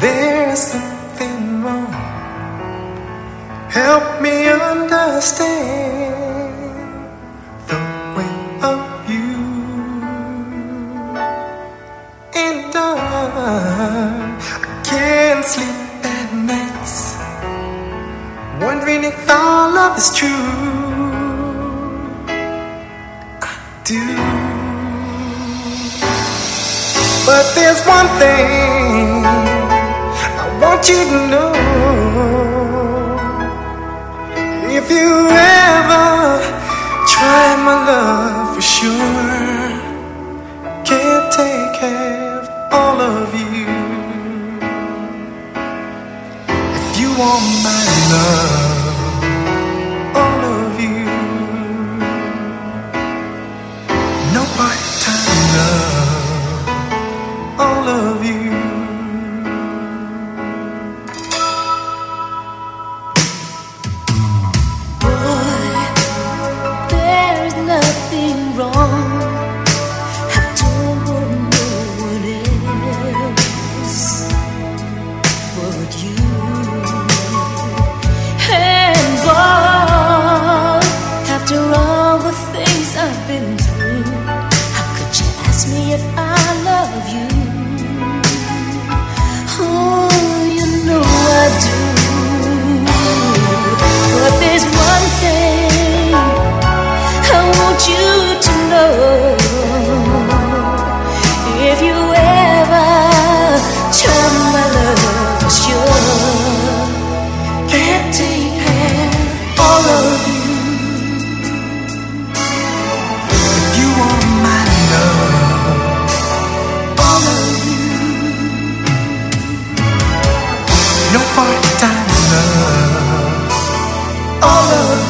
There's something more. Help me understand the way of you. And I can't sleep at nights, wondering if all love is true. I do. But there's one thing you know if you ever try my love for sure. nothing wrong. I don't want no one else but you. no part-time love. All of